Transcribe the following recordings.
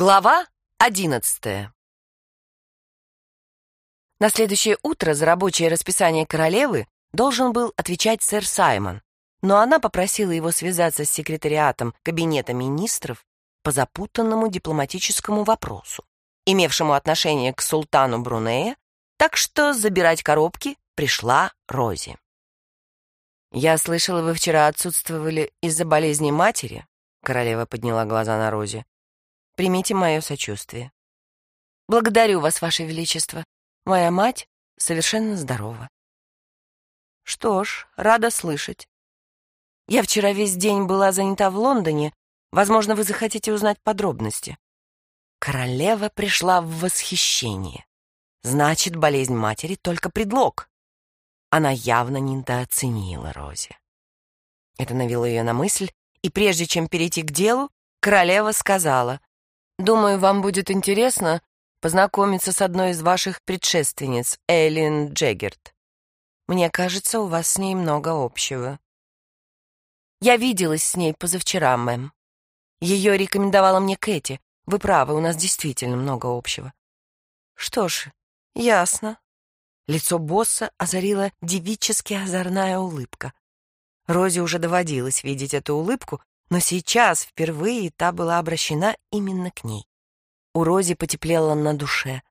Глава одиннадцатая На следующее утро за рабочее расписание королевы должен был отвечать сэр Саймон, но она попросила его связаться с секретариатом Кабинета министров по запутанному дипломатическому вопросу, имевшему отношение к султану Брунея, так что забирать коробки пришла Рози. «Я слышала, вы вчера отсутствовали из-за болезни матери?» Королева подняла глаза на Рози. Примите мое сочувствие. Благодарю вас, Ваше Величество. Моя мать совершенно здорова. Что ж, рада слышать. Я вчера весь день была занята в Лондоне. Возможно, вы захотите узнать подробности. Королева пришла в восхищение. Значит, болезнь матери — только предлог. Она явно недооценила Рози. Это навело ее на мысль, и прежде чем перейти к делу, королева сказала, Думаю, вам будет интересно познакомиться с одной из ваших предшественниц, Эйлин Джеггерт. Мне кажется, у вас с ней много общего. Я виделась с ней позавчера, мэм. Ее рекомендовала мне Кэти. Вы правы, у нас действительно много общего. Что ж, ясно. Лицо босса озарила девически озорная улыбка. Розе уже доводилось видеть эту улыбку, но сейчас впервые та была обращена именно к ней. У Рози потеплело на душе.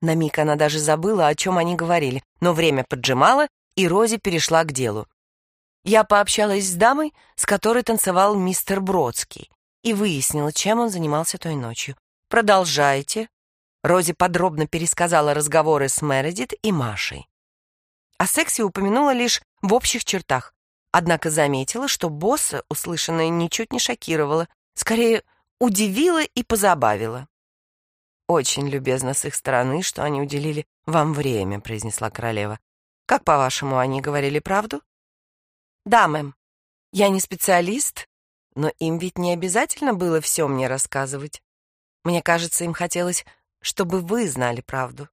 На миг она даже забыла, о чем они говорили, но время поджимало, и Рози перешла к делу. Я пообщалась с дамой, с которой танцевал мистер Бродский, и выяснила, чем он занимался той ночью. Продолжайте. Рози подробно пересказала разговоры с Мередит и Машей. О сексе упомянула лишь в общих чертах, Однако заметила, что босса услышанное ничуть не шокировало, скорее удивило и позабавило. «Очень любезно с их стороны, что они уделили вам время», — произнесла королева. «Как, по-вашему, они говорили правду?» «Да, мэм. Я не специалист, но им ведь не обязательно было все мне рассказывать. Мне кажется, им хотелось, чтобы вы знали правду».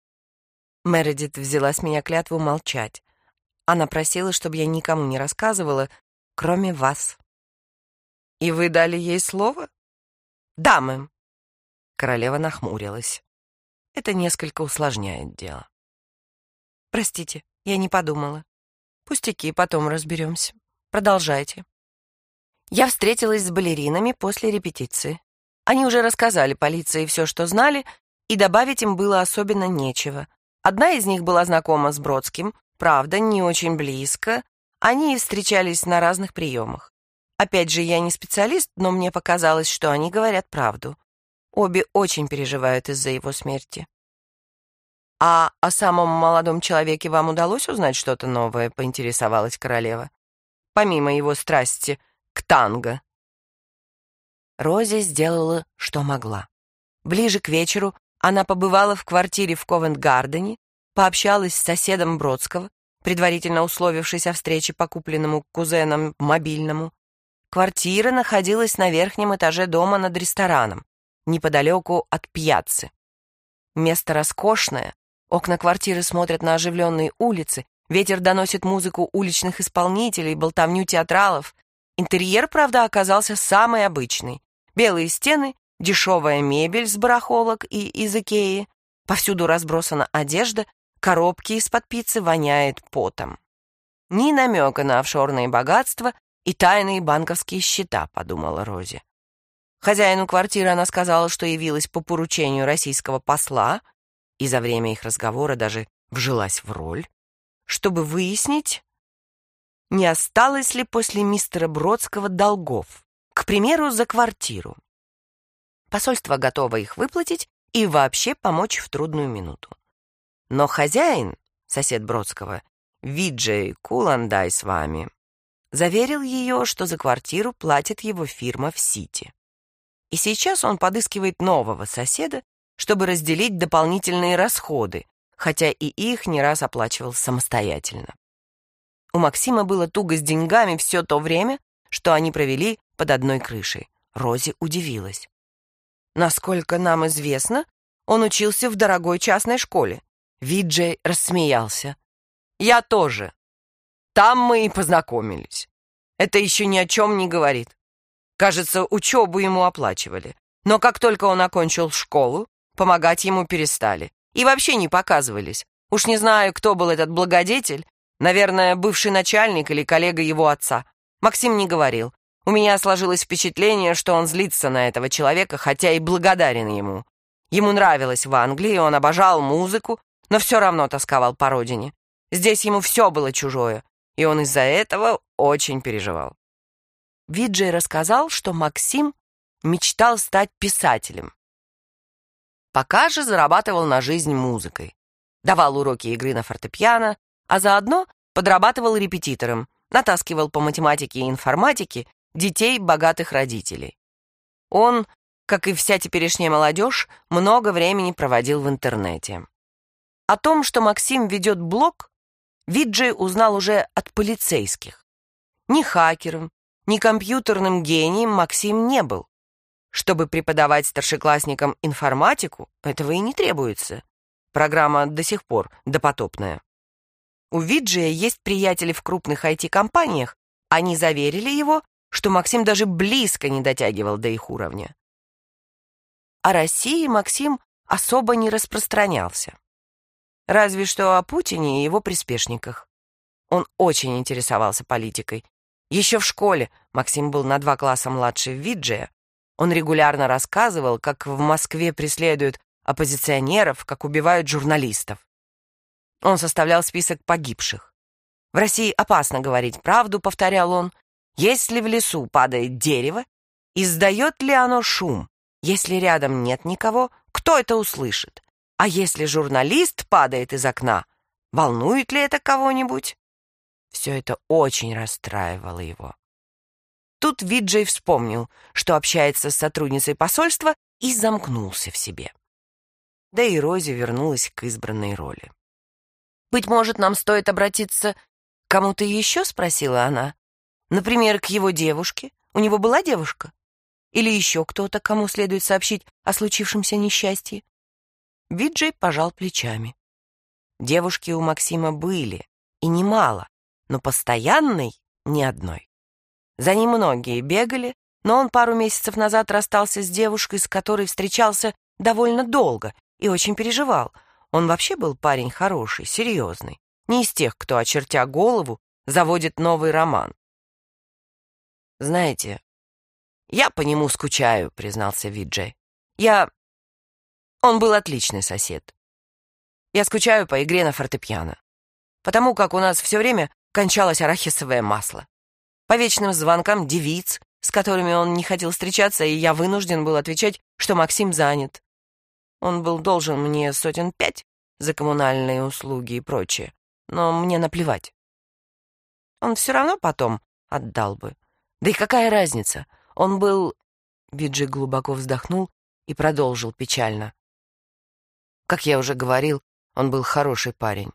Мередит взяла с меня клятву молчать. Она просила, чтобы я никому не рассказывала, кроме вас. И вы дали ей слово? Да, мэм. Королева нахмурилась. Это несколько усложняет дело. Простите, я не подумала. Пустяки, потом разберемся. Продолжайте. Я встретилась с балеринами после репетиции. Они уже рассказали полиции все, что знали, и добавить им было особенно нечего. Одна из них была знакома с Бродским, Правда, не очень близко. Они встречались на разных приемах. Опять же, я не специалист, но мне показалось, что они говорят правду. Обе очень переживают из-за его смерти. «А о самом молодом человеке вам удалось узнать что-то новое?» — поинтересовалась королева. «Помимо его страсти к танго». Рози сделала, что могла. Ближе к вечеру она побывала в квартире в Ковент-Гардене, пообщалась с соседом Бродского, предварительно условившись о встрече по купленному кузеном мобильному. Квартира находилась на верхнем этаже дома над рестораном, неподалеку от пьяцы. Место роскошное, окна квартиры смотрят на оживленные улицы, ветер доносит музыку уличных исполнителей, болтовню театралов. Интерьер, правда, оказался самый обычный. Белые стены, дешевая мебель с барахолок и из Икеи, повсюду разбросана одежда, коробки из-под пиццы воняет потом. Ни намека на офшорные богатства и тайные банковские счета, подумала Рози. Хозяину квартиры она сказала, что явилась по поручению российского посла, и за время их разговора даже вжилась в роль, чтобы выяснить, не осталось ли после мистера Бродского долгов, к примеру, за квартиру. Посольство готово их выплатить и вообще помочь в трудную минуту. Но хозяин, сосед Бродского, Виджей Куландай с вами, заверил ее, что за квартиру платит его фирма в Сити. И сейчас он подыскивает нового соседа, чтобы разделить дополнительные расходы, хотя и их не раз оплачивал самостоятельно. У Максима было туго с деньгами все то время, что они провели под одной крышей. Рози удивилась. Насколько нам известно, он учился в дорогой частной школе. Виджей рассмеялся. «Я тоже. Там мы и познакомились. Это еще ни о чем не говорит. Кажется, учебу ему оплачивали. Но как только он окончил школу, помогать ему перестали. И вообще не показывались. Уж не знаю, кто был этот благодетель. Наверное, бывший начальник или коллега его отца. Максим не говорил. У меня сложилось впечатление, что он злится на этого человека, хотя и благодарен ему. Ему нравилось в Англии, он обожал музыку, но все равно тосковал по родине. Здесь ему все было чужое, и он из-за этого очень переживал. Виджей рассказал, что Максим мечтал стать писателем. Пока же зарабатывал на жизнь музыкой. Давал уроки игры на фортепиано, а заодно подрабатывал репетитором, натаскивал по математике и информатике детей богатых родителей. Он, как и вся теперешняя молодежь, много времени проводил в интернете. О том, что Максим ведет блог, Виджей узнал уже от полицейских. Ни хакером, ни компьютерным гением Максим не был. Чтобы преподавать старшеклассникам информатику, этого и не требуется. Программа до сих пор допотопная. У Виджия есть приятели в крупных IT-компаниях. Они заверили его, что Максим даже близко не дотягивал до их уровня. О России Максим особо не распространялся. Разве что о Путине и его приспешниках. Он очень интересовался политикой. Еще в школе Максим был на два класса младше Виджия. Он регулярно рассказывал, как в Москве преследуют оппозиционеров, как убивают журналистов. Он составлял список погибших. В России опасно говорить правду, повторял он. Если в лесу падает дерево, издает ли оно шум? Если рядом нет никого, кто это услышит? А если журналист падает из окна, волнует ли это кого-нибудь? Все это очень расстраивало его. Тут Виджей вспомнил, что общается с сотрудницей посольства, и замкнулся в себе. Да и Рози вернулась к избранной роли. «Быть может, нам стоит обратиться к кому-то еще?» — спросила она. «Например, к его девушке? У него была девушка? Или еще кто-то, кому следует сообщить о случившемся несчастье?» Виджей пожал плечами. Девушки у Максима были, и немало, но постоянной ни одной. За ним многие бегали, но он пару месяцев назад расстался с девушкой, с которой встречался довольно долго и очень переживал. Он вообще был парень хороший, серьезный, не из тех, кто, очертя голову, заводит новый роман. «Знаете, я по нему скучаю», — признался Виджей. «Я он был отличный сосед. Я скучаю по игре на фортепиано, потому как у нас все время кончалось арахисовое масло. По вечным звонкам девиц, с которыми он не хотел встречаться, и я вынужден был отвечать, что Максим занят. Он был должен мне сотен пять за коммунальные услуги и прочее, но мне наплевать. Он все равно потом отдал бы. Да и какая разница? Он был... Виджи глубоко вздохнул и продолжил печально. Как я уже говорил, он был хороший парень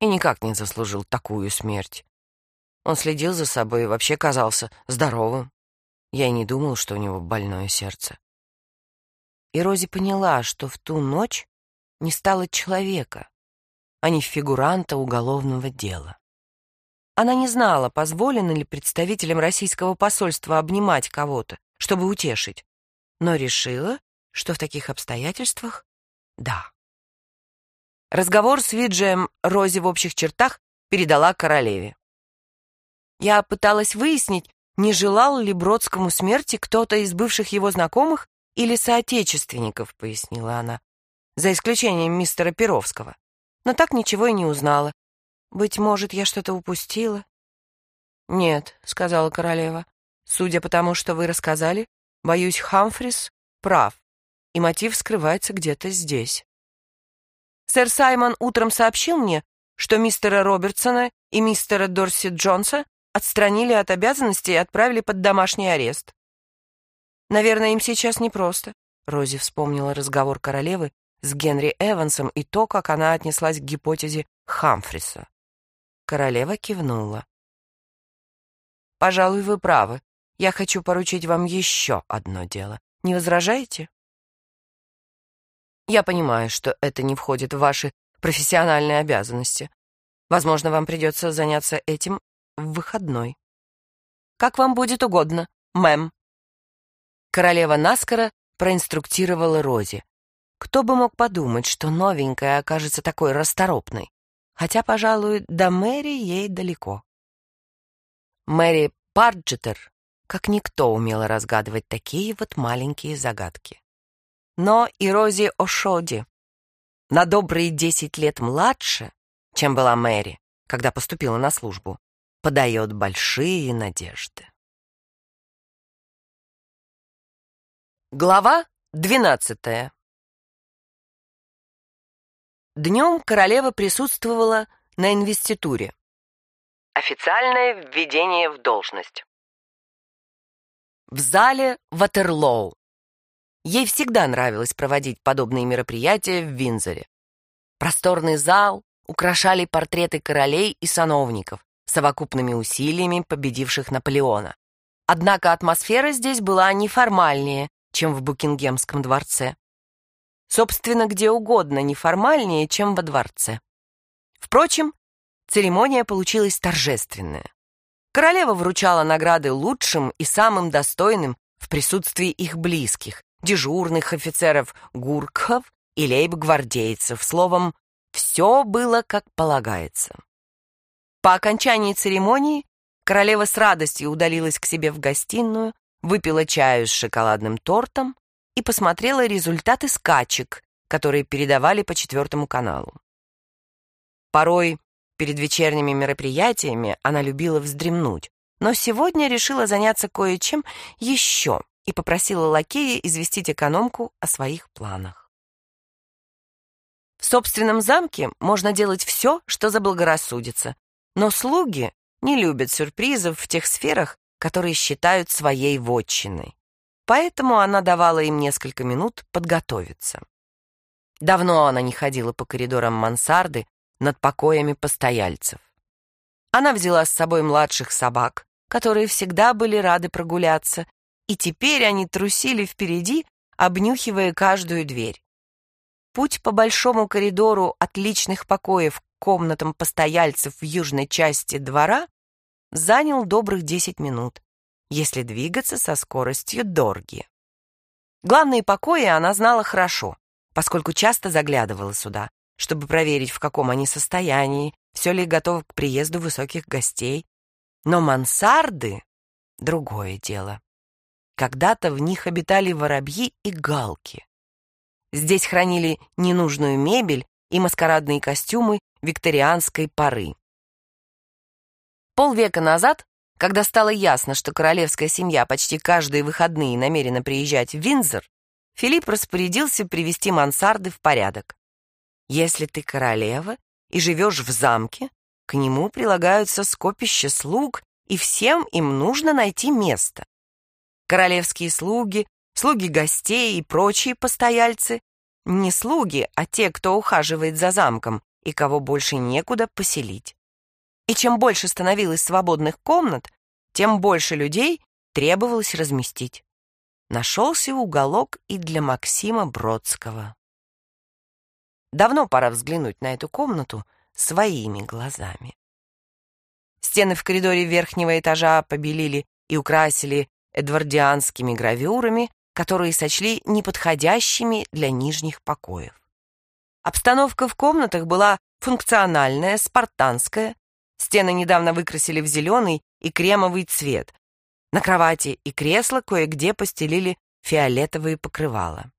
и никак не заслужил такую смерть. Он следил за собой и вообще казался здоровым. Я и не думал, что у него больное сердце. И Рози поняла, что в ту ночь не стало человека, а не фигуранта уголовного дела. Она не знала, позволено ли представителям российского посольства обнимать кого-то, чтобы утешить, но решила, что в таких обстоятельствах да. Разговор с Виджием Рози в общих чертах передала королеве. Я пыталась выяснить, не желал ли Бродскому смерти кто-то из бывших его знакомых или соотечественников, пояснила она, за исключением мистера Перовского. Но так ничего и не узнала. Быть может, я что-то упустила? Нет, сказала королева. Судя по тому, что вы рассказали, боюсь, Хамфрис прав и мотив скрывается где-то здесь. Сэр Саймон утром сообщил мне, что мистера Робертсона и мистера Дорси Джонса отстранили от обязанностей и отправили под домашний арест. Наверное, им сейчас непросто. Рози вспомнила разговор королевы с Генри Эвансом и то, как она отнеслась к гипотезе Хамфриса. Королева кивнула. «Пожалуй, вы правы. Я хочу поручить вам еще одно дело. Не возражаете?» Я понимаю, что это не входит в ваши профессиональные обязанности. Возможно, вам придется заняться этим в выходной. Как вам будет угодно, мэм. Королева наскоро проинструктировала Рози. Кто бы мог подумать, что новенькая окажется такой расторопной? Хотя, пожалуй, до Мэри ей далеко. Мэри Парджетер, как никто, умела разгадывать такие вот маленькие загадки. Но и Рози О'Шоди, на добрые десять лет младше, чем была Мэри, когда поступила на службу, подает большие надежды. Глава двенадцатая Днем королева присутствовала на инвеституре. Официальное введение в должность. В зале Ватерлоу. Ей всегда нравилось проводить подобные мероприятия в Винзоре. Просторный зал украшали портреты королей и сановников, совокупными усилиями победивших Наполеона. Однако атмосфера здесь была неформальнее, чем в Букингемском дворце. Собственно, где угодно неформальнее, чем во дворце. Впрочем, церемония получилась торжественная. Королева вручала награды лучшим и самым достойным в присутствии их близких, дежурных офицеров гуркхов и лейб-гвардейцев, словом, все было как полагается. По окончании церемонии королева с радостью удалилась к себе в гостиную, выпила чаю с шоколадным тортом и посмотрела результаты скачек, которые передавали по четвертому каналу. Порой перед вечерними мероприятиями она любила вздремнуть, но сегодня решила заняться кое-чем еще и попросила лакея известить экономку о своих планах. В собственном замке можно делать все, что заблагорассудится, но слуги не любят сюрпризов в тех сферах, которые считают своей вотчиной поэтому она давала им несколько минут подготовиться. Давно она не ходила по коридорам мансарды над покоями постояльцев. Она взяла с собой младших собак, которые всегда были рады прогуляться, и теперь они трусили впереди, обнюхивая каждую дверь. Путь по большому коридору от личных покоев к комнатам постояльцев в южной части двора занял добрых десять минут если двигаться со скоростью Дорги. Главные покои она знала хорошо, поскольку часто заглядывала сюда, чтобы проверить, в каком они состоянии, все ли готово к приезду высоких гостей. Но мансарды — другое дело. Когда-то в них обитали воробьи и галки. Здесь хранили ненужную мебель и маскарадные костюмы викторианской поры. Полвека назад когда стало ясно, что королевская семья почти каждые выходные намерена приезжать в Виндзор, Филипп распорядился привести мансарды в порядок. Если ты королева и живешь в замке, к нему прилагаются скопища слуг, и всем им нужно найти место. Королевские слуги, слуги гостей и прочие постояльцы — не слуги, а те, кто ухаживает за замком и кого больше некуда поселить. И чем больше становилось свободных комнат, тем больше людей требовалось разместить. Нашелся уголок и для Максима Бродского. Давно пора взглянуть на эту комнату своими глазами. Стены в коридоре верхнего этажа побелили и украсили эдвардианскими гравюрами, которые сочли неподходящими для нижних покоев. Обстановка в комнатах была функциональная, спартанская, Стены недавно выкрасили в зеленый и кремовый цвет. На кровати и кресла кое-где постелили фиолетовые покрывала.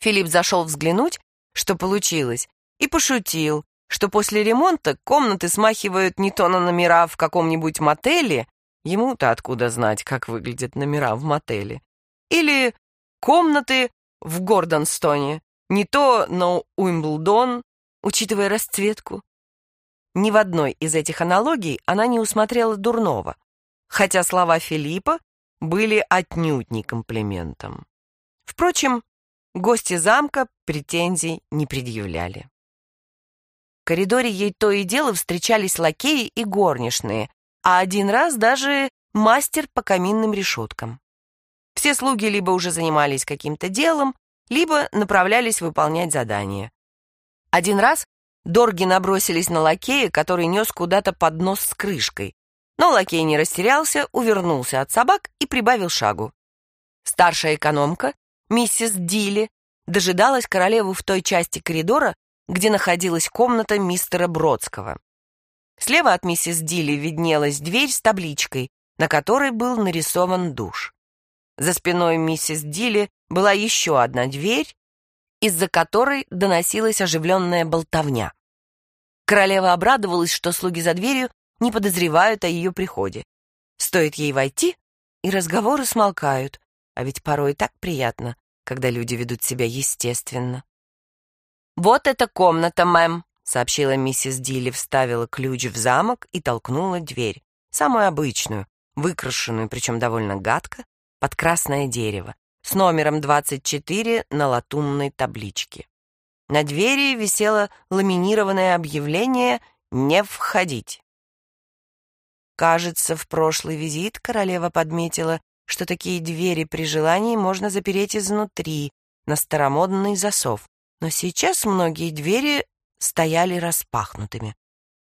Филипп зашел взглянуть, что получилось, и пошутил, что после ремонта комнаты смахивают не то на номера в каком-нибудь мотеле, ему-то откуда знать, как выглядят номера в мотеле, или комнаты в Гордонстоне, не то на Уимблдон, учитывая расцветку. Ни в одной из этих аналогий она не усмотрела дурного, хотя слова Филиппа были отнюдь не комплиментом. Впрочем, гости замка претензий не предъявляли. В коридоре ей то и дело встречались лакеи и горничные, а один раз даже мастер по каминным решеткам. Все слуги либо уже занимались каким-то делом, либо направлялись выполнять задания. Один раз Дорги набросились на лакея, который нес куда-то поднос с крышкой. Но лакей не растерялся, увернулся от собак и прибавил шагу. Старшая экономка миссис Дилли, дожидалась королеву в той части коридора, где находилась комната мистера Бродского. Слева от миссис Дилли виднелась дверь с табличкой, на которой был нарисован душ. За спиной миссис Дилли была еще одна дверь, из-за которой доносилась оживленная болтовня. Королева обрадовалась, что слуги за дверью не подозревают о ее приходе. Стоит ей войти, и разговоры смолкают, а ведь порой так приятно, когда люди ведут себя естественно. «Вот эта комната, мэм», — сообщила миссис Дилли, вставила ключ в замок и толкнула дверь, самую обычную, выкрашенную, причем довольно гадко, под красное дерево, с номером 24 на латунной табличке. На двери висело ламинированное объявление «Не входить». Кажется, в прошлый визит королева подметила, что такие двери при желании можно запереть изнутри, на старомодный засов, но сейчас многие двери стояли распахнутыми.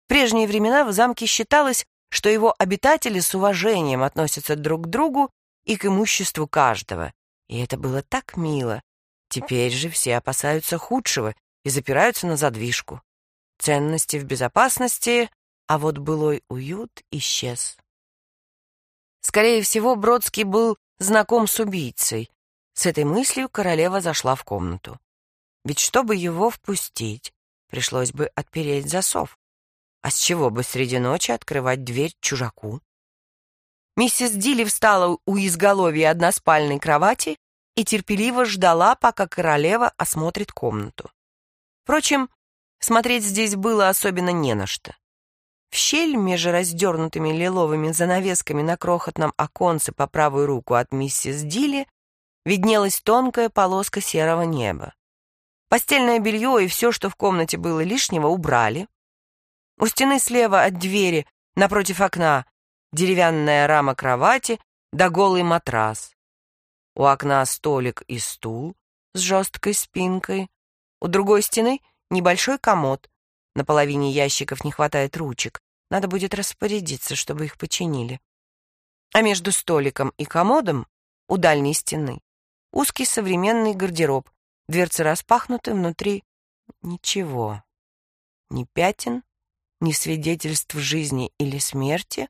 В прежние времена в замке считалось, что его обитатели с уважением относятся друг к другу и к имуществу каждого, и это было так мило. Теперь же все опасаются худшего и запираются на задвижку. Ценности в безопасности, а вот былой уют исчез. Скорее всего, Бродский был знаком с убийцей. С этой мыслью королева зашла в комнату. Ведь чтобы его впустить, пришлось бы отпереть засов. А с чего бы среди ночи открывать дверь чужаку? Миссис Дилли встала у изголовья односпальной кровати и терпеливо ждала, пока королева осмотрит комнату. Впрочем, смотреть здесь было особенно не на что. В щель между раздернутыми лиловыми занавесками на крохотном оконце по правую руку от миссис Дилли виднелась тонкая полоска серого неба. Постельное белье и все, что в комнате было лишнего, убрали. У стены слева от двери, напротив окна, деревянная рама кровати да голый матрас. У окна столик и стул с жесткой спинкой. У другой стены небольшой комод, на половине ящиков не хватает ручек. Надо будет распорядиться, чтобы их починили. А между столиком и комодом у дальней стены узкий современный гардероб. Дверцы распахнуты, внутри ничего. Ни пятен, ни свидетельств жизни или смерти,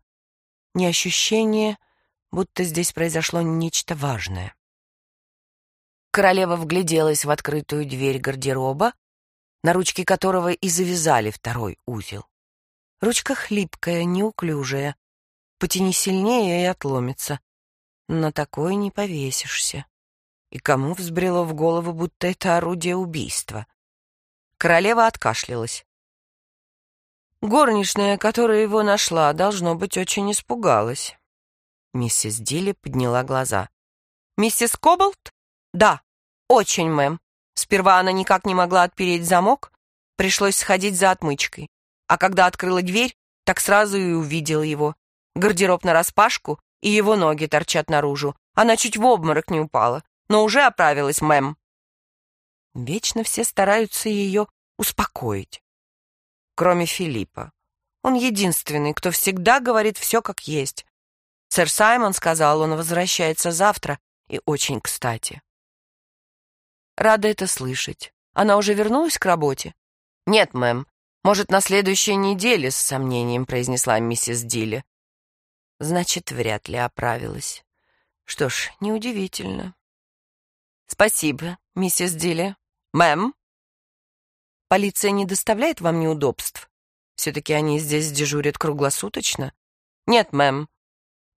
ни ощущения, будто здесь произошло нечто важное. Королева вгляделась в открытую дверь гардероба, на ручке которого и завязали второй узел. Ручка хлипкая, неуклюжая. Потяни сильнее и отломится. На такое не повесишься. И кому взбрело в голову, будто это орудие убийства? Королева откашлялась. Горничная, которая его нашла, должно быть, очень испугалась. Миссис Дилли подняла глаза. «Миссис Кобалт?» «Да, очень, мэм. Сперва она никак не могла отпереть замок, пришлось сходить за отмычкой. А когда открыла дверь, так сразу и увидела его. Гардероб нараспашку, и его ноги торчат наружу. Она чуть в обморок не упала, но уже оправилась, мэм. Вечно все стараются ее успокоить. Кроме Филиппа. Он единственный, кто всегда говорит все как есть. Сэр Саймон сказал, он возвращается завтра, и очень кстати. Рада это слышать. Она уже вернулась к работе? Нет, мэм. Может, на следующей неделе, с сомнением произнесла миссис Дилли. Значит, вряд ли оправилась. Что ж, неудивительно. Спасибо, миссис Дилли. Мэм? Полиция не доставляет вам неудобств? Все-таки они здесь дежурят круглосуточно? Нет, мэм.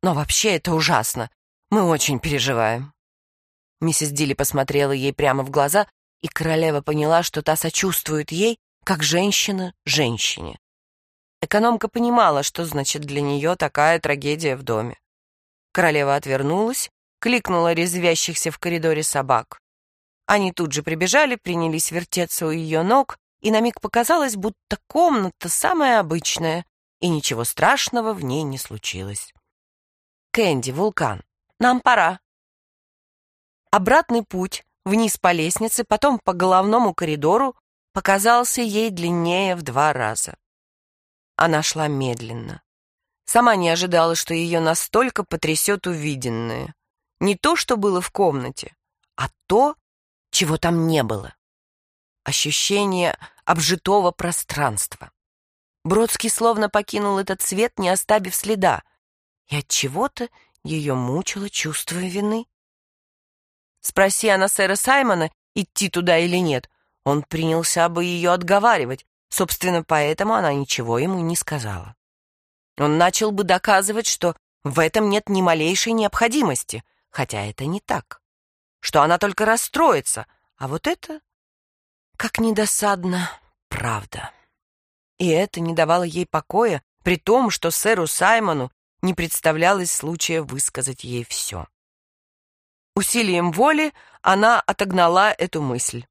Но вообще это ужасно. Мы очень переживаем. Миссис Дилли посмотрела ей прямо в глаза, и королева поняла, что та сочувствует ей, как женщина женщине. Экономка понимала, что значит для нее такая трагедия в доме. Королева отвернулась, кликнула резвящихся в коридоре собак. Они тут же прибежали, принялись вертеться у ее ног, и на миг показалось, будто комната самая обычная, и ничего страшного в ней не случилось. «Кэнди, вулкан, нам пора», Обратный путь, вниз по лестнице, потом по головному коридору, показался ей длиннее в два раза. Она шла медленно. Сама не ожидала, что ее настолько потрясет увиденное. Не то, что было в комнате, а то, чего там не было. Ощущение обжитого пространства. Бродский словно покинул этот свет, не оставив следа, и от чего-то ее мучило чувство вины. Спроси она сэра Саймона, идти туда или нет, он принялся бы ее отговаривать, собственно, поэтому она ничего ему не сказала. Он начал бы доказывать, что в этом нет ни малейшей необходимости, хотя это не так, что она только расстроится, а вот это, как недосадно, правда. И это не давало ей покоя, при том, что сэру Саймону не представлялось случая высказать ей все. Усилием воли она отогнала эту мысль.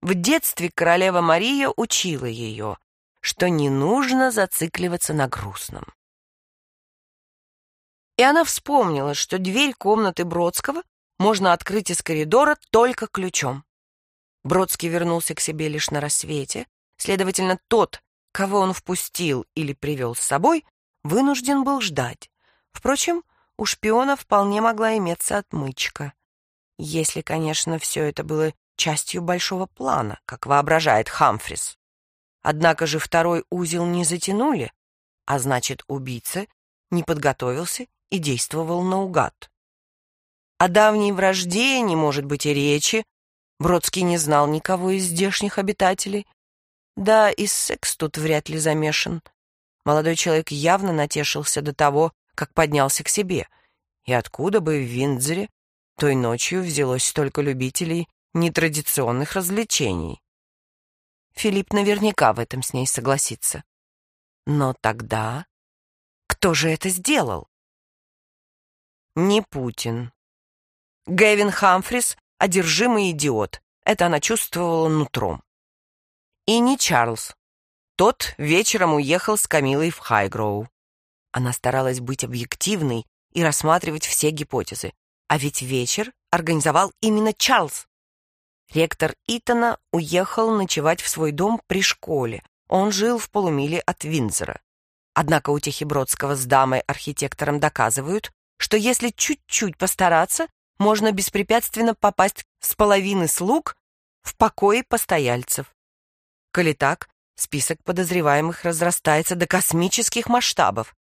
В детстве королева Мария учила ее, что не нужно зацикливаться на грустном. И она вспомнила, что дверь комнаты Бродского можно открыть из коридора только ключом. Бродский вернулся к себе лишь на рассвете, следовательно, тот, кого он впустил или привел с собой, вынужден был ждать. Впрочем, у шпиона вполне могла иметься отмычка. Если, конечно, все это было частью большого плана, как воображает Хамфрис. Однако же второй узел не затянули, а значит, убийца не подготовился и действовал наугад. О давней вражде не может быть и речи. Бродский не знал никого из здешних обитателей. Да, и секс тут вряд ли замешан. Молодой человек явно натешился до того, как поднялся к себе. И откуда бы в Виндзоре той ночью взялось столько любителей нетрадиционных развлечений? Филипп наверняка в этом с ней согласится. Но тогда кто же это сделал? Не Путин. Гэвин Хамфрис — одержимый идиот. Это она чувствовала нутром. И не Чарльз. Тот вечером уехал с Камилой в Хайгроу. Она старалась быть объективной и рассматривать все гипотезы. А ведь вечер организовал именно Чарльз. Ректор Итона уехал ночевать в свой дом при школе. Он жил в полумиле от Винзора. Однако утехи Бродского с дамой-архитектором доказывают, что если чуть-чуть постараться, можно беспрепятственно попасть с половины слуг в покои постояльцев. Коли так, список подозреваемых разрастается до космических масштабов.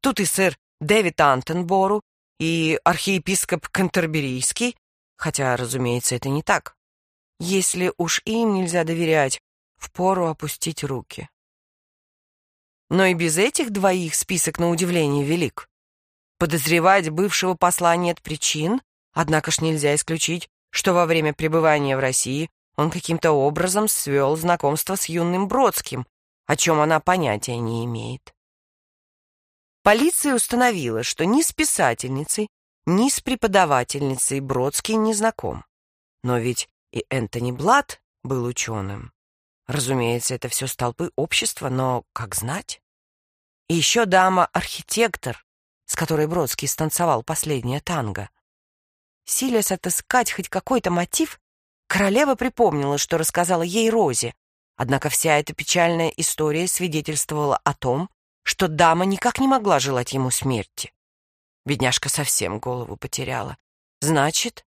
Тут и сэр Дэвид Антенбору, и архиепископ Кантерберийский, хотя, разумеется, это не так. Если уж им нельзя доверять, впору опустить руки. Но и без этих двоих список на удивление велик. Подозревать бывшего посла нет причин, однако ж нельзя исключить, что во время пребывания в России он каким-то образом свел знакомство с юным Бродским, о чем она понятия не имеет. Полиция установила, что ни с писательницей, ни с преподавательницей Бродский не знаком. Но ведь и Энтони Блад был ученым. Разумеется, это все столпы общества, но как знать? И еще дама-архитектор, с которой Бродский станцевал последнее танго. Силясь отыскать хоть какой-то мотив, королева припомнила, что рассказала ей Розе, однако вся эта печальная история свидетельствовала о том, что дама никак не могла желать ему смерти. Бедняжка совсем голову потеряла. Значит,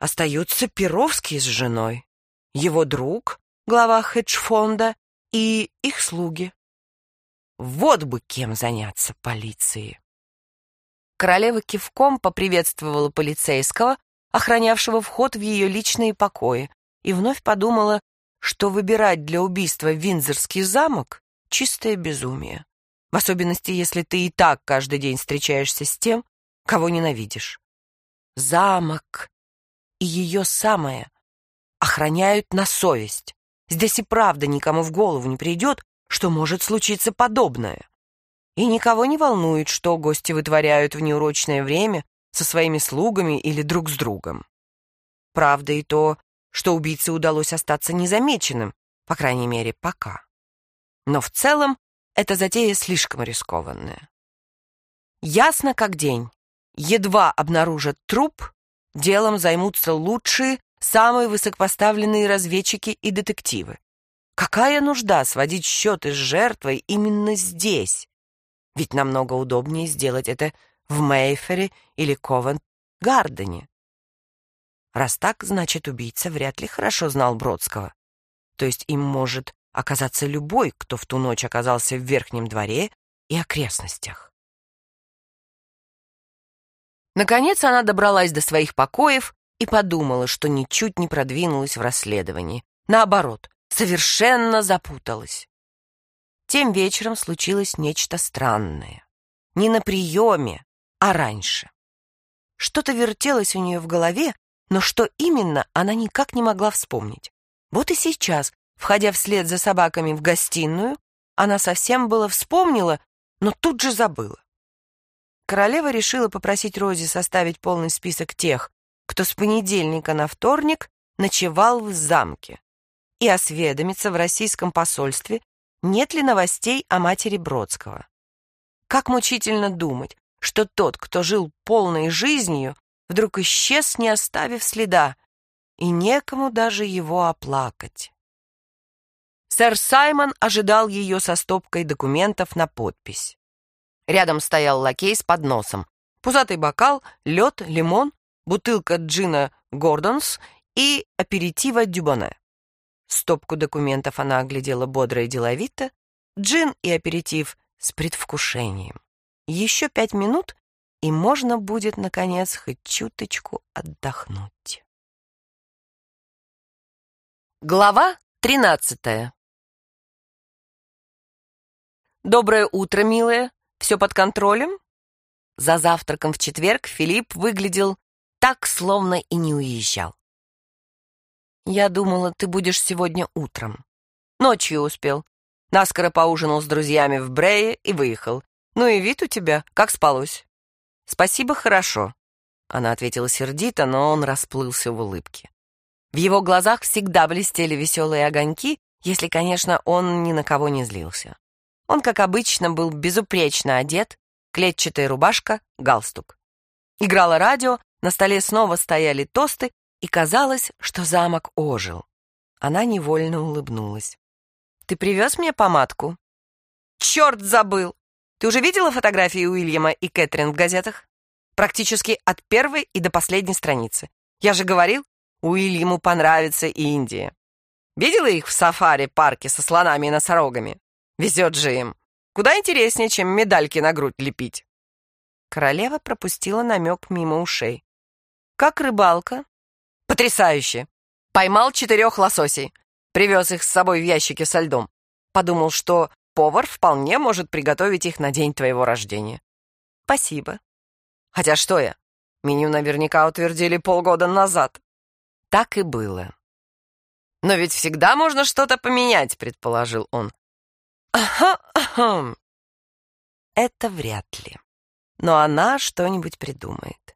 остаются Перовский с женой, его друг, глава хедж-фонда и их слуги. Вот бы кем заняться полиции. Королева кивком поприветствовала полицейского, охранявшего вход в ее личные покои, и вновь подумала, что выбирать для убийства Виндзорский замок — чистое безумие в особенности, если ты и так каждый день встречаешься с тем, кого ненавидишь. Замок и ее самое охраняют на совесть. Здесь и правда никому в голову не придет, что может случиться подобное. И никого не волнует, что гости вытворяют в неурочное время со своими слугами или друг с другом. Правда и то, что убийце удалось остаться незамеченным, по крайней мере, пока. Но в целом эта затея слишком рискованная. Ясно как день. Едва обнаружат труп, делом займутся лучшие, самые высокопоставленные разведчики и детективы. Какая нужда сводить счеты с жертвой именно здесь? Ведь намного удобнее сделать это в Мейфере или Ковент-Гардене. Раз так, значит, убийца вряд ли хорошо знал Бродского. То есть им может оказаться любой, кто в ту ночь оказался в верхнем дворе и окрестностях. Наконец она добралась до своих покоев и подумала, что ничуть не продвинулась в расследовании. Наоборот, совершенно запуталась. Тем вечером случилось нечто странное. Не на приеме, а раньше. Что-то вертелось у нее в голове, но что именно, она никак не могла вспомнить. Вот и сейчас, входя вслед за собаками в гостиную, она совсем было вспомнила, но тут же забыла. Королева решила попросить Рози составить полный список тех, кто с понедельника на вторник ночевал в замке, и осведомиться в российском посольстве, нет ли новостей о матери Бродского. Как мучительно думать, что тот, кто жил полной жизнью, вдруг исчез, не оставив следа, и некому даже его оплакать. Сэр Саймон ожидал ее со стопкой документов на подпись. Рядом стоял лакей с подносом. Пузатый бокал, лед, лимон, бутылка джина Гордонс и аперитива Дюбоне. Стопку документов она оглядела бодро и деловито, джин и аперитив с предвкушением. Еще пять минут, и можно будет, наконец, хоть чуточку отдохнуть. Глава тринадцатая «Доброе утро, милая. Все под контролем?» За завтраком в четверг Филипп выглядел так, словно и не уезжал. «Я думала, ты будешь сегодня утром. Ночью успел. Наскоро поужинал с друзьями в Брее и выехал. Ну и вид у тебя, как спалось?» «Спасибо, хорошо», — она ответила сердито, но он расплылся в улыбке. В его глазах всегда блестели веселые огоньки, если, конечно, он ни на кого не злился. Он, как обычно, был безупречно одет, клетчатая рубашка, галстук. Играло радио, на столе снова стояли тосты, и казалось, что замок ожил. Она невольно улыбнулась. «Ты привез мне помадку?» «Черт забыл! Ты уже видела фотографии Уильяма и Кэтрин в газетах? Практически от первой и до последней страницы. Я же говорил, Уильяму понравится Индия. Видела их в сафари-парке со слонами и носорогами? Везет же им. Куда интереснее, чем медальки на грудь лепить. Королева пропустила намек мимо ушей. Как рыбалка? Потрясающе! Поймал четырех лососей. Привез их с собой в ящике со льдом. Подумал, что повар вполне может приготовить их на день твоего рождения. Спасибо. Хотя что я? Меню наверняка утвердили полгода назад. Так и было. «Но ведь всегда можно что-то поменять», — предположил он. «Ага, ага». Это вряд ли. Но она что-нибудь придумает.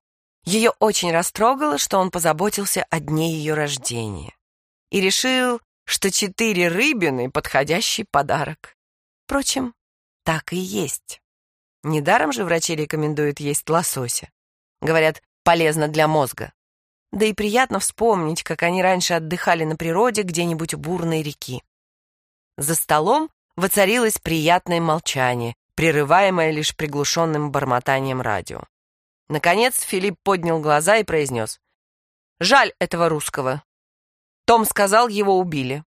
Ее очень растрогало, что он позаботился о дне ее рождения. И решил, что четыре рыбины — подходящий подарок. Впрочем, так и есть. Недаром же врачи рекомендуют есть лосося. Говорят, полезно для мозга. Да и приятно вспомнить, как они раньше отдыхали на природе где-нибудь у бурной реки. За столом воцарилось приятное молчание, прерываемое лишь приглушенным бормотанием радио. Наконец Филипп поднял глаза и произнес. «Жаль этого русского. Том сказал, его убили».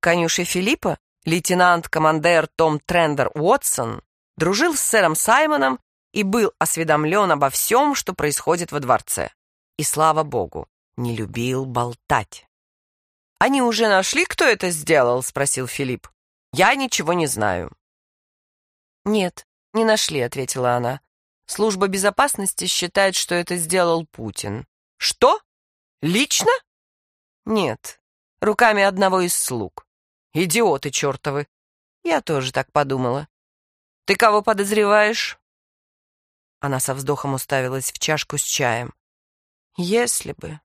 Конюшей Филиппа, лейтенант-командер Том Трендер Уотсон, дружил с сэром Саймоном и был осведомлен обо всем, что происходит во дворце. И, слава богу, не любил болтать. «Они уже нашли, кто это сделал?» — спросил Филипп. «Я ничего не знаю». «Нет, не нашли», — ответила она. «Служба безопасности считает, что это сделал Путин». «Что? Лично?» «Нет, руками одного из слуг. Идиоты чертовы». Я тоже так подумала. «Ты кого подозреваешь?» Она со вздохом уставилась в чашку с чаем. Если бы.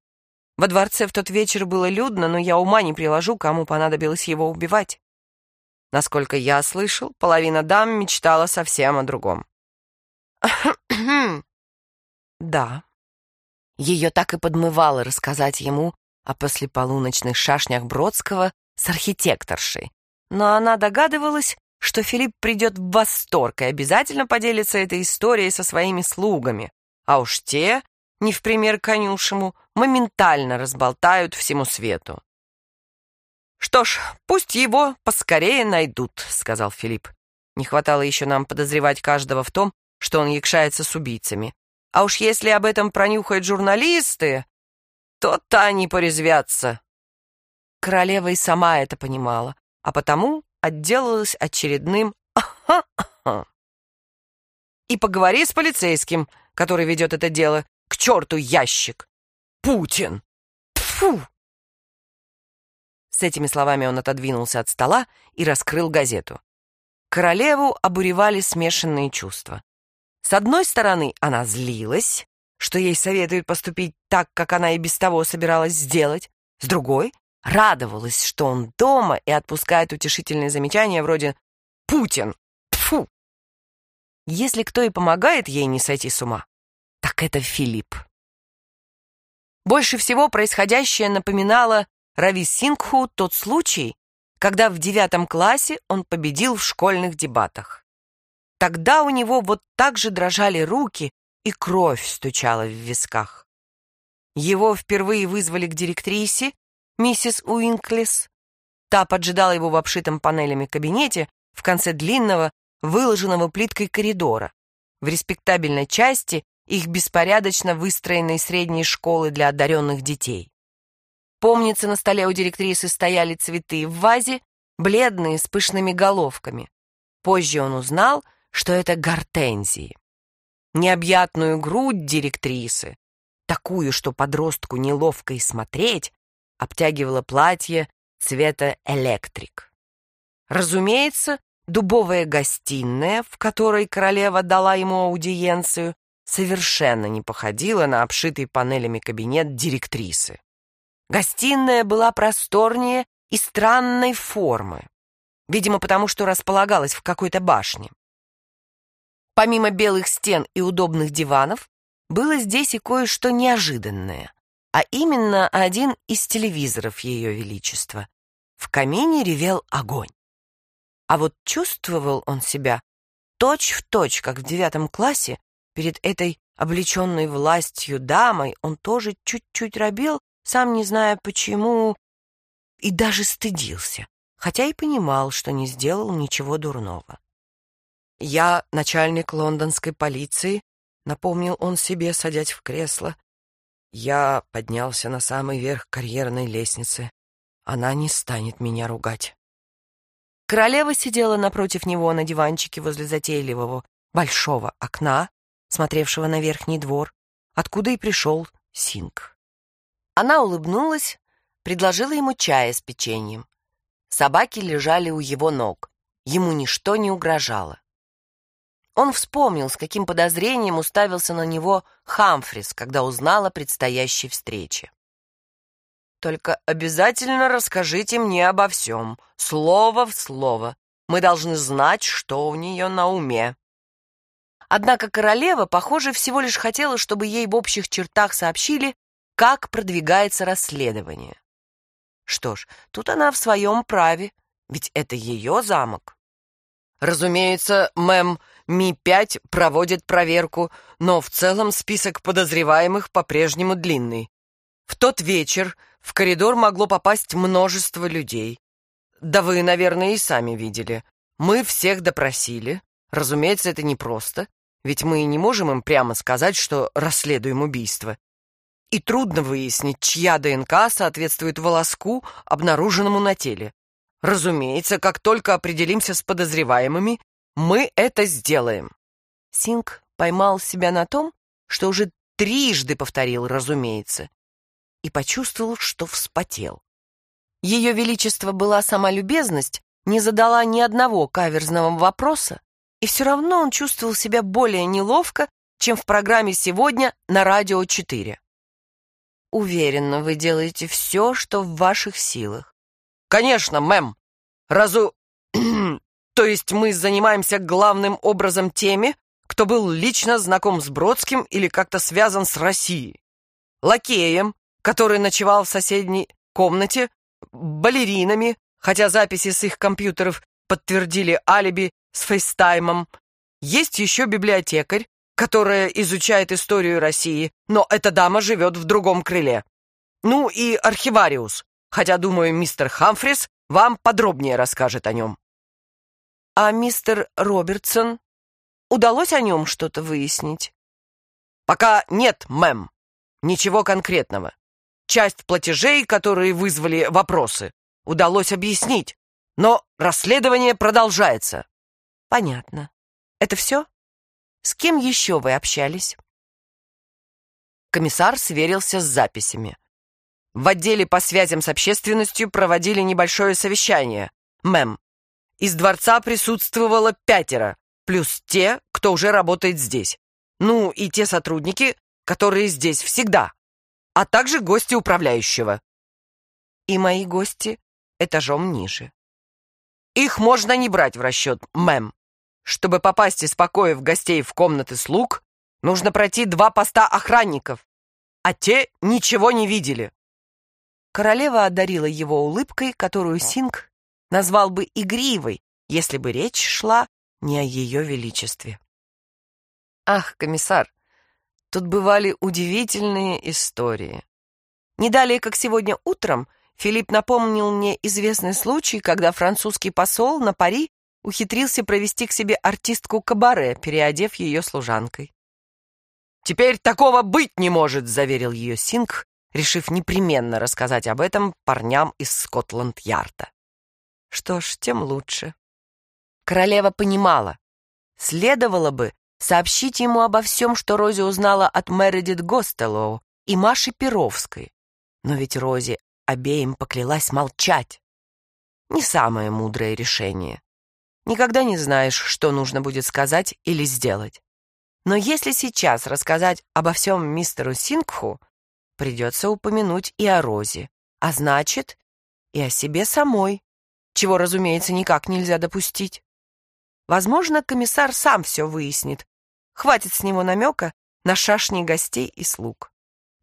Во дворце в тот вечер было людно, но я ума не приложу, кому понадобилось его убивать. Насколько я слышал, половина дам мечтала совсем о другом. Да. Ее так и подмывало рассказать ему о послеполуночных шашнях Бродского с архитекторшей. Но она догадывалась, что Филипп придет в восторг и обязательно поделится этой историей со своими слугами, а уж те не в пример конюшему, моментально разболтают всему свету. «Что ж, пусть его поскорее найдут», — сказал Филипп. «Не хватало еще нам подозревать каждого в том, что он якшается с убийцами. А уж если об этом пронюхают журналисты, то-то они порезвятся». Королева и сама это понимала, а потому отделалась очередным «Ага-ага». «И поговори с полицейским, который ведет это дело. К черту ящик! Путин! Фу!» С этими словами он отодвинулся от стола и раскрыл газету. Королеву обуревали смешанные чувства. С одной стороны, она злилась, что ей советуют поступить так, как она и без того собиралась сделать. С другой, радовалась, что он дома и отпускает утешительные замечания вроде «Путин! Фу!». Если кто и помогает ей не сойти с ума, так это Филипп. Больше всего происходящее напоминало Рави Сингху тот случай, когда в девятом классе он победил в школьных дебатах. Тогда у него вот так же дрожали руки, и кровь стучала в висках. Его впервые вызвали к директрисе, миссис Уинклес. Та поджидала его в обшитом панелями кабинете в конце длинного, выложенного плиткой коридора. В респектабельной части их беспорядочно выстроенной средней школы для одаренных детей. Помнится, на столе у директрисы стояли цветы в вазе, бледные, с пышными головками. Позже он узнал, что это гортензии. Необъятную грудь директрисы, такую, что подростку неловко и смотреть, обтягивало платье цвета электрик. Разумеется, дубовая гостиная, в которой королева дала ему аудиенцию, совершенно не походила на обшитый панелями кабинет директрисы. Гостиная была просторнее и странной формы, видимо, потому что располагалась в какой-то башне. Помимо белых стен и удобных диванов, было здесь и кое-что неожиданное, а именно один из телевизоров Ее Величества. В камине ревел огонь. А вот чувствовал он себя точь-в-точь, точь, как в девятом классе, перед этой облеченной властью дамой он тоже чуть-чуть робел сам не зная почему, и даже стыдился, хотя и понимал, что не сделал ничего дурного. «Я начальник лондонской полиции», — напомнил он себе, садясь в кресло. «Я поднялся на самый верх карьерной лестницы. Она не станет меня ругать». Королева сидела напротив него на диванчике возле затейливого большого окна, смотревшего на верхний двор, откуда и пришел Синг. Она улыбнулась, предложила ему чая с печеньем. Собаки лежали у его ног. Ему ничто не угрожало. Он вспомнил, с каким подозрением уставился на него Хамфрис, когда узнал о предстоящей встрече. «Только обязательно расскажите мне обо всем, слово в слово. Мы должны знать, что у нее на уме». Однако королева, похоже, всего лишь хотела, чтобы ей в общих чертах сообщили, как продвигается расследование. Что ж, тут она в своем праве, ведь это ее замок. Разумеется, мэм, Ми-5 проводит проверку, но в целом список подозреваемых по-прежнему длинный. В тот вечер в коридор могло попасть множество людей. Да вы, наверное, и сами видели. Мы всех допросили. Разумеется, это непросто, ведь мы не можем им прямо сказать, что расследуем убийство и трудно выяснить, чья ДНК соответствует волоску, обнаруженному на теле. Разумеется, как только определимся с подозреваемыми, мы это сделаем. Синг поймал себя на том, что уже трижды повторил «разумеется», и почувствовал, что вспотел. Ее Величество была сама любезность, не задала ни одного каверзного вопроса, и все равно он чувствовал себя более неловко, чем в программе «Сегодня» на «Радио 4». Уверенно, вы делаете все, что в ваших силах. Конечно, мэм. Разу... То есть мы занимаемся главным образом теми, кто был лично знаком с Бродским или как-то связан с Россией. Лакеем, который ночевал в соседней комнате, балеринами, хотя записи с их компьютеров подтвердили алиби с FaceTime ом. Есть еще библиотекарь, которая изучает историю России, но эта дама живет в другом крыле. Ну и архивариус, хотя, думаю, мистер Хамфрис вам подробнее расскажет о нем. А мистер Робертсон? Удалось о нем что-то выяснить? Пока нет, мэм. Ничего конкретного. Часть платежей, которые вызвали вопросы, удалось объяснить, но расследование продолжается. Понятно. Это все? С кем еще вы общались? Комиссар сверился с записями. В отделе по связям с общественностью проводили небольшое совещание. Мэм, из дворца присутствовало пятеро, плюс те, кто уже работает здесь. Ну, и те сотрудники, которые здесь всегда, а также гости управляющего. И мои гости этажом ниже. Их можно не брать в расчет, мэм. Чтобы попасть из покоев гостей в комнаты слуг, нужно пройти два поста охранников, а те ничего не видели. Королева одарила его улыбкой, которую Синг назвал бы игривой, если бы речь шла не о ее величестве. Ах, комиссар, тут бывали удивительные истории. Не далее, как сегодня утром, Филипп напомнил мне известный случай, когда французский посол на Пари ухитрился провести к себе артистку кабаре, переодев ее служанкой. «Теперь такого быть не может», — заверил ее Синг, решив непременно рассказать об этом парням из Скотланд-Ярда. Что ж, тем лучше. Королева понимала, следовало бы сообщить ему обо всем, что Рози узнала от Мередит Гостелоу и Маши Перовской. Но ведь Рози обеим поклялась молчать. Не самое мудрое решение. Никогда не знаешь, что нужно будет сказать или сделать. Но если сейчас рассказать обо всем мистеру Сингху, придется упомянуть и о Розе, а значит, и о себе самой, чего, разумеется, никак нельзя допустить. Возможно, комиссар сам все выяснит. Хватит с него намека на шашни гостей и слуг.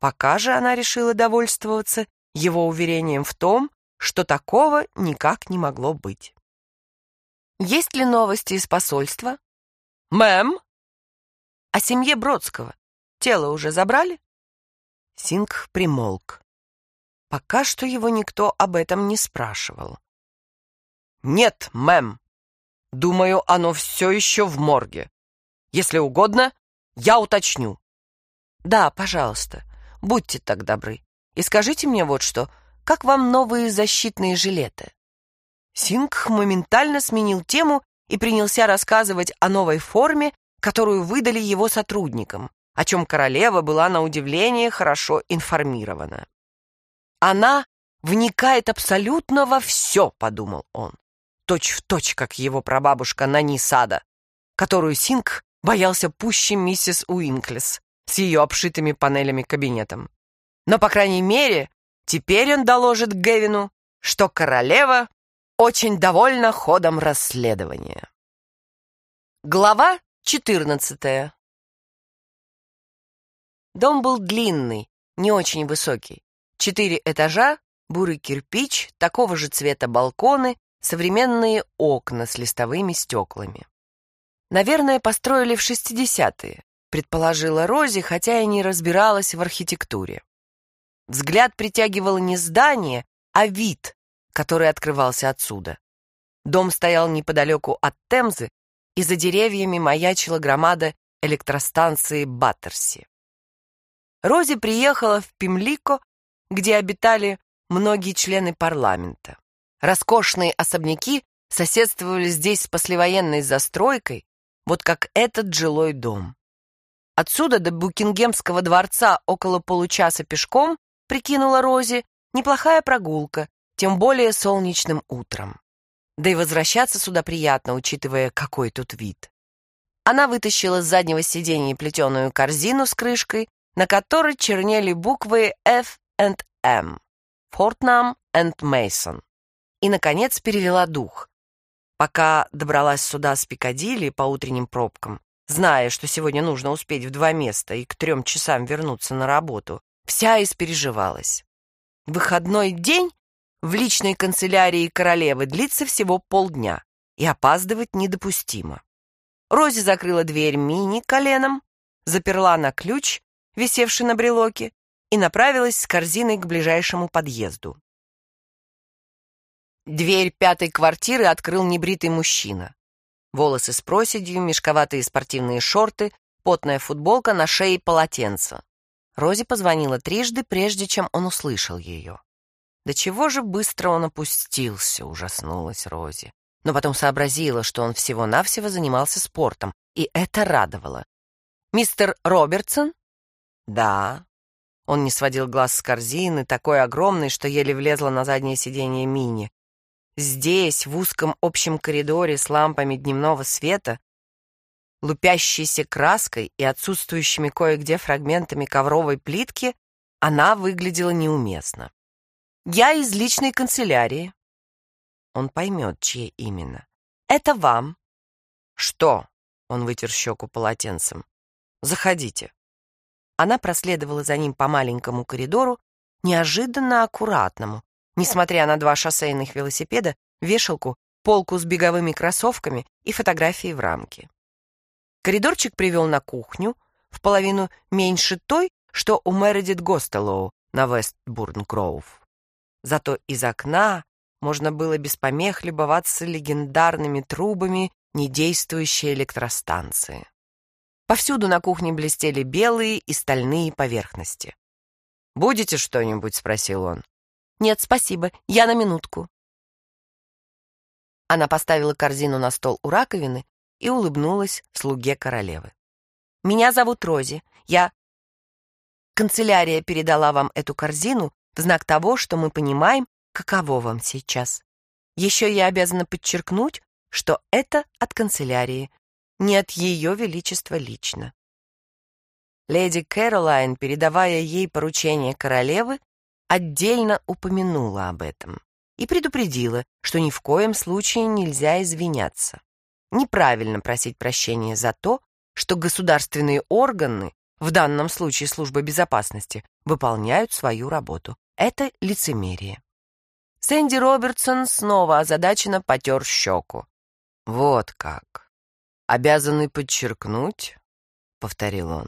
Пока же она решила довольствоваться его уверением в том, что такого никак не могло быть. Есть ли новости из посольства? Мэм? О семье Бродского. Тело уже забрали? Синг примолк. Пока что его никто об этом не спрашивал. Нет, мэм. Думаю, оно все еще в морге. Если угодно, я уточню. Да, пожалуйста, будьте так добры. И скажите мне вот что, как вам новые защитные жилеты? Синг моментально сменил тему и принялся рассказывать о новой форме, которую выдали его сотрудникам, о чем королева была на удивление хорошо информирована. «Она вникает абсолютно во все», — подумал он, точь в точь, как его прабабушка Нани Сада, которую Синг боялся пуще миссис Уинклес с ее обшитыми панелями кабинетом. Но, по крайней мере, теперь он доложит Гевину, что королева очень довольна ходом расследования. Глава 14 Дом был длинный, не очень высокий. Четыре этажа, бурый кирпич, такого же цвета балконы, современные окна с листовыми стеклами. Наверное, построили в 60-е, предположила Рози, хотя и не разбиралась в архитектуре. Взгляд притягивал не здание, а вид, который открывался отсюда. Дом стоял неподалеку от Темзы, и за деревьями маячила громада электростанции Баттерси. Рози приехала в Пимлико, где обитали многие члены парламента. Роскошные особняки соседствовали здесь с послевоенной застройкой, вот как этот жилой дом. Отсюда до Букингемского дворца около получаса пешком, прикинула Рози, неплохая прогулка, тем более солнечным утром. Да и возвращаться сюда приятно, учитывая, какой тут вид. Она вытащила с заднего сиденья плетеную корзину с крышкой, на которой чернели буквы F and M — Fortnum and Mason. И, наконец, перевела дух. Пока добралась сюда с Пикадилли по утренним пробкам, зная, что сегодня нужно успеть в два места и к трем часам вернуться на работу, вся испереживалась. Выходной день в личной канцелярии королевы длится всего полдня, и опаздывать недопустимо. Рози закрыла дверь мини коленом, заперла на ключ, висевший на брелоке, и направилась с корзиной к ближайшему подъезду. Дверь пятой квартиры открыл небритый мужчина. Волосы с проседью, мешковатые спортивные шорты, потная футболка, на шее полотенце. Рози позвонила трижды, прежде чем он услышал ее. «Да чего же быстро он опустился?» — ужаснулась Рози. Но потом сообразила, что он всего-навсего занимался спортом, и это радовало. «Мистер Робертсон?» «Да». Он не сводил глаз с корзины, такой огромной, что еле влезла на заднее сиденье Мини. Здесь, в узком общем коридоре с лампами дневного света, лупящейся краской и отсутствующими кое-где фрагментами ковровой плитки, она выглядела неуместно. «Я из личной канцелярии». Он поймет, чье именно. «Это вам». «Что?» — он вытер щеку полотенцем. «Заходите». Она проследовала за ним по маленькому коридору, неожиданно аккуратному, несмотря на два шоссейных велосипеда, вешалку, полку с беговыми кроссовками и фотографии в рамке. Коридорчик привел на кухню, в половину меньше той, что у Мередит Гостелоу на Вестбурн-Гроув. Зато из окна можно было без помех любоваться легендарными трубами недействующей электростанции. Повсюду на кухне блестели белые и стальные поверхности. «Будете что-нибудь?» — спросил он. «Нет, спасибо, я на минутку». Она поставила корзину на стол у раковины и улыбнулась слуге королевы. «Меня зовут Рози. Я...» «Канцелярия передала вам эту корзину в знак того, что мы понимаем, каково вам сейчас. Еще я обязана подчеркнуть, что это от канцелярии, не от ее величества лично». Леди Кэролайн, передавая ей поручение королевы, отдельно упомянула об этом и предупредила, что ни в коем случае нельзя извиняться. Неправильно просить прощения за то, что государственные органы, в данном случае служба безопасности, выполняют свою работу. Это лицемерие. Сэнди Робертсон снова озадаченно потер щеку. «Вот как. Обязаны подчеркнуть», — повторил он.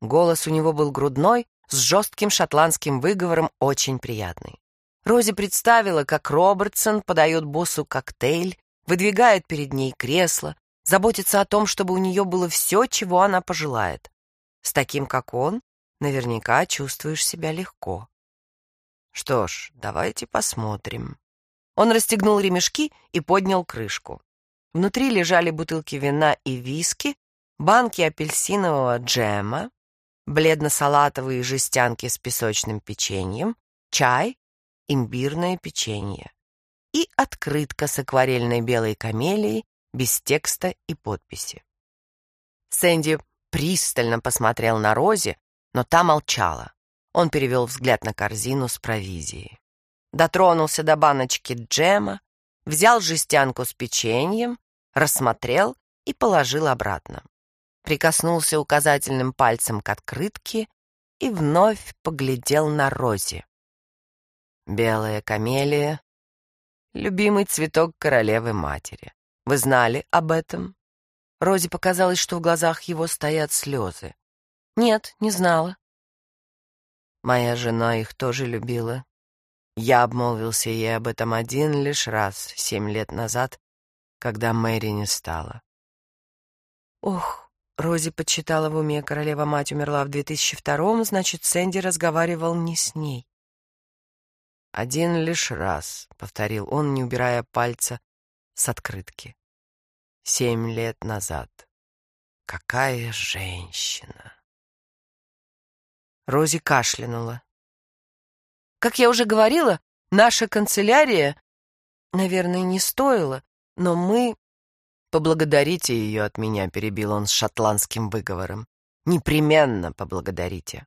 Голос у него был грудной, с жестким шотландским выговором очень приятный. Рози представила, как Робертсон подает боссу коктейль, выдвигает перед ней кресло, заботится о том, чтобы у нее было все, чего она пожелает. С таким, как он, наверняка чувствуешь себя легко. Что ж, давайте посмотрим. Он расстегнул ремешки и поднял крышку. Внутри лежали бутылки вина и виски, банки апельсинового джема, бледно-салатовые жестянки с песочным печеньем, чай, имбирное печенье и открытка с акварельной белой камелией без текста и подписи. Сэнди пристально посмотрел на Рози, но та молчала. Он перевел взгляд на корзину с провизией. Дотронулся до баночки джема, взял жестянку с печеньем, рассмотрел и положил обратно прикоснулся указательным пальцем к открытке и вновь поглядел на Рози. Белая камелия — любимый цветок королевы-матери. Вы знали об этом? Рози показалось, что в глазах его стоят слезы. Нет, не знала. Моя жена их тоже любила. Я обмолвился ей об этом один лишь раз, семь лет назад, когда Мэри не стала. Ох, Рози подсчитала в уме, королева-мать умерла в 2002-м, значит, Сэнди разговаривал не с ней. «Один лишь раз», — повторил он, не убирая пальца с открытки. «Семь лет назад. Какая женщина!» Рози кашлянула. «Как я уже говорила, наша канцелярия, наверное, не стоила, но мы «Поблагодарите ее от меня», — перебил он с шотландским выговором. «Непременно поблагодарите».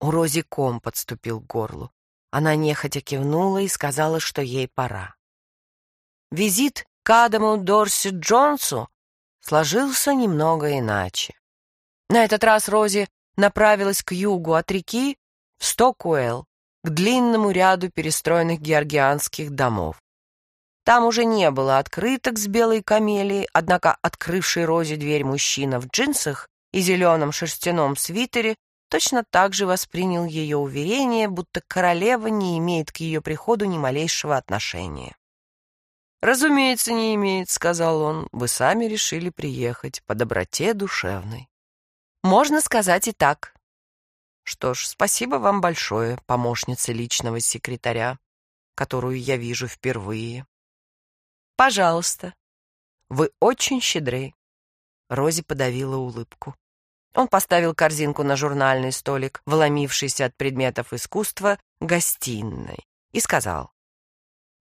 У Рози ком подступил к горлу. Она нехотя кивнула и сказала, что ей пора. Визит к Адаму Дорси Джонсу сложился немного иначе. На этот раз Рози направилась к югу от реки в Стокуэлл, к длинному ряду перестроенных георгианских домов. Там уже не было открыток с белой камелией, однако открывший Розе дверь мужчина в джинсах и зеленом шерстяном свитере точно так же воспринял ее уверение, будто королева не имеет к ее приходу ни малейшего отношения. «Разумеется, не имеет», — сказал он. «Вы сами решили приехать по доброте душевной». «Можно сказать и так». «Что ж, спасибо вам большое, помощница личного секретаря, которую я вижу впервые». «Пожалуйста. Вы очень щедры». Рози подавила улыбку. Он поставил корзинку на журнальный столик, вломившийся от предметов искусства, гостиной, и сказал,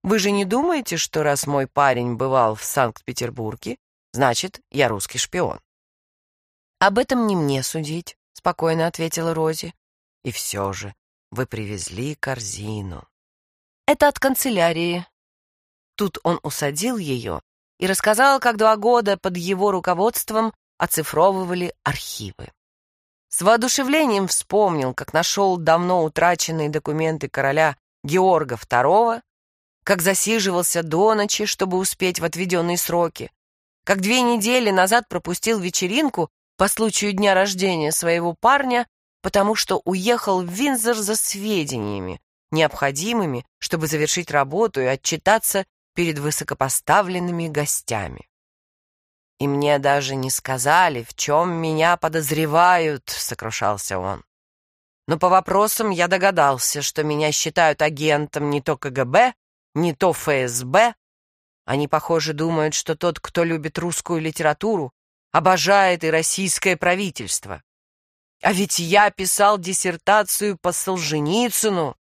«Вы же не думаете, что раз мой парень бывал в Санкт-Петербурге, значит, я русский шпион?» «Об этом не мне судить», — спокойно ответила Рози. «И все же вы привезли корзину». «Это от канцелярии». Тут он усадил ее и рассказал, как два года под его руководством оцифровывали архивы. С воодушевлением вспомнил, как нашел давно утраченные документы короля Георга II, как засиживался до ночи, чтобы успеть в отведенные сроки, как две недели назад пропустил вечеринку по случаю дня рождения своего парня, потому что уехал в Винзор за сведениями, необходимыми, чтобы завершить работу и отчитаться перед высокопоставленными гостями. «И мне даже не сказали, в чем меня подозревают», — сокрушался он. «Но по вопросам я догадался, что меня считают агентом не то КГБ, не то ФСБ. Они, похоже, думают, что тот, кто любит русскую литературу, обожает и российское правительство. А ведь я писал диссертацию по Солженицыну.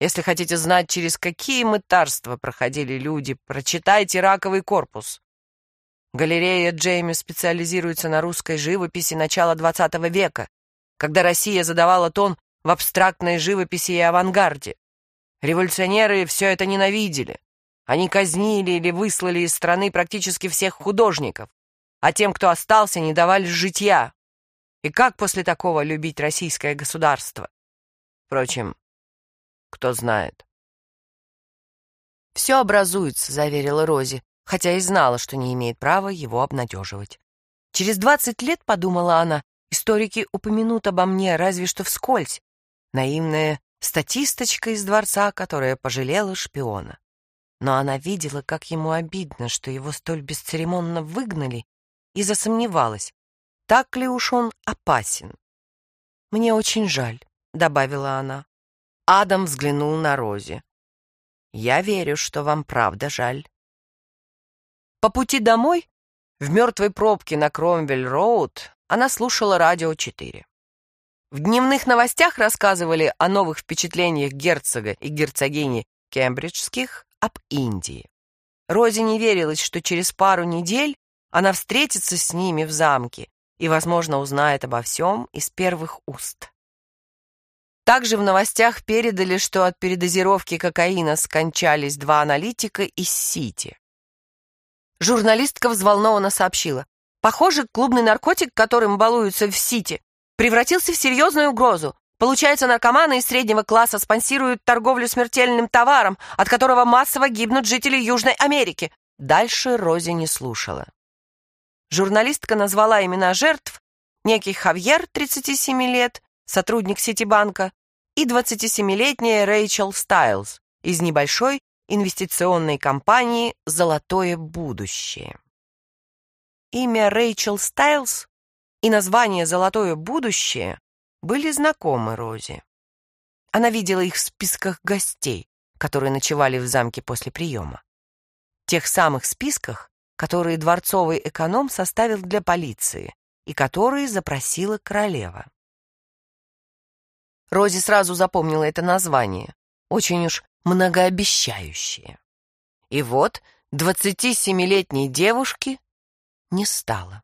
Если хотите знать, через какие мытарства проходили люди, прочитайте «Раковый корпус». Галерея Джейми специализируется на русской живописи начала XX века, когда Россия задавала тон в абстрактной живописи и авангарде. Революционеры все это ненавидели. Они казнили или выслали из страны практически всех художников, а тем, кто остался, не давали житья. И как после такого любить российское государство? Впрочем, кто знает. «Все образуется», — заверила Рози, хотя и знала, что не имеет права его обнадеживать. Через двадцать лет, подумала она, историки упомянут обо мне разве что вскользь. Наивная статисточка из дворца, которая пожалела шпиона. Но она видела, как ему обидно, что его столь бесцеремонно выгнали, и засомневалась, так ли уж он опасен. «Мне очень жаль», — добавила она. Адам взглянул на Рози. «Я верю, что вам правда жаль». По пути домой, в мертвой пробке на Кромвель-Роуд, она слушала радио 4. В дневных новостях рассказывали о новых впечатлениях герцога и герцогини Кембриджских об Индии. Розе не верилось, что через пару недель она встретится с ними в замке и, возможно, узнает обо всем из первых уст. Также в новостях передали, что от передозировки кокаина скончались два аналитика из Сити. Журналистка взволнованно сообщила. Похоже, клубный наркотик, которым балуются в Сити, превратился в серьезную угрозу. Получается, наркоманы из среднего класса спонсируют торговлю смертельным товаром, от которого массово гибнут жители Южной Америки. Дальше Рози не слушала. Журналистка назвала имена жертв, некий Хавьер, 37 лет, сотрудник Ситибанка, и 27-летняя Рэйчел Стайлз из небольшой инвестиционной компании «Золотое будущее». Имя Рэйчел Стайлз и название «Золотое будущее» были знакомы Розе. Она видела их в списках гостей, которые ночевали в замке после приема. Тех самых списках, которые дворцовый эконом составил для полиции и которые запросила королева. Рози сразу запомнила это название, очень уж многообещающее. И вот 27-летней девушки не стало.